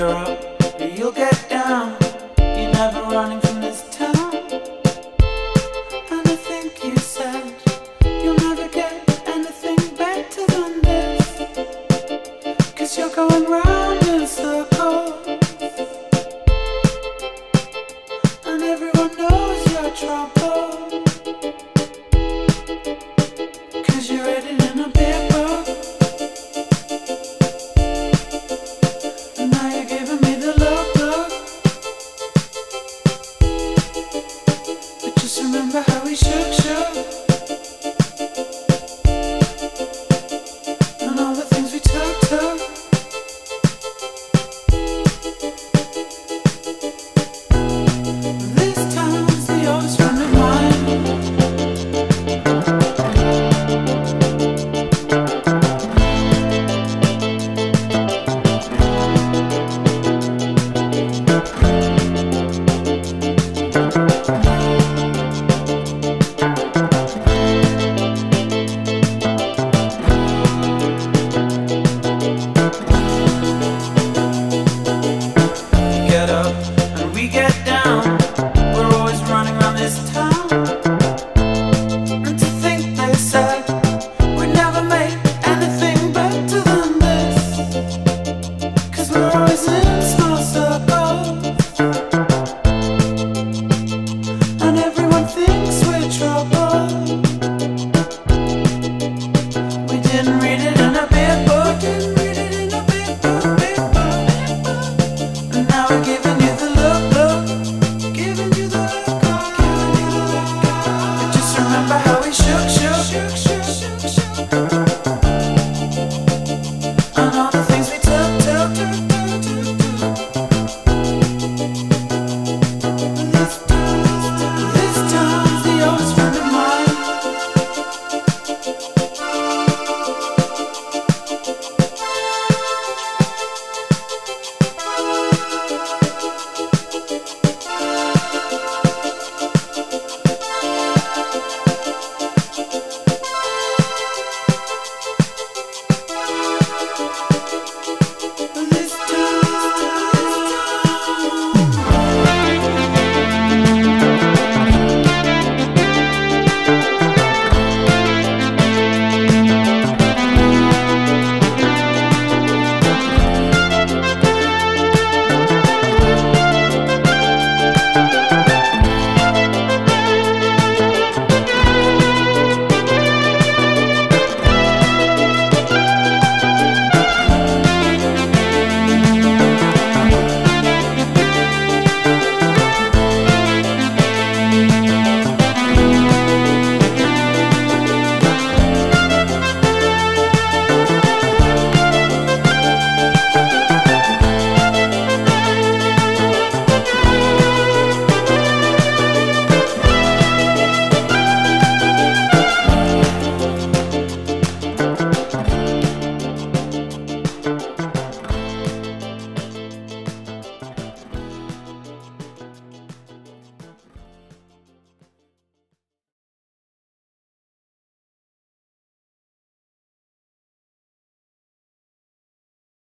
You'll get down.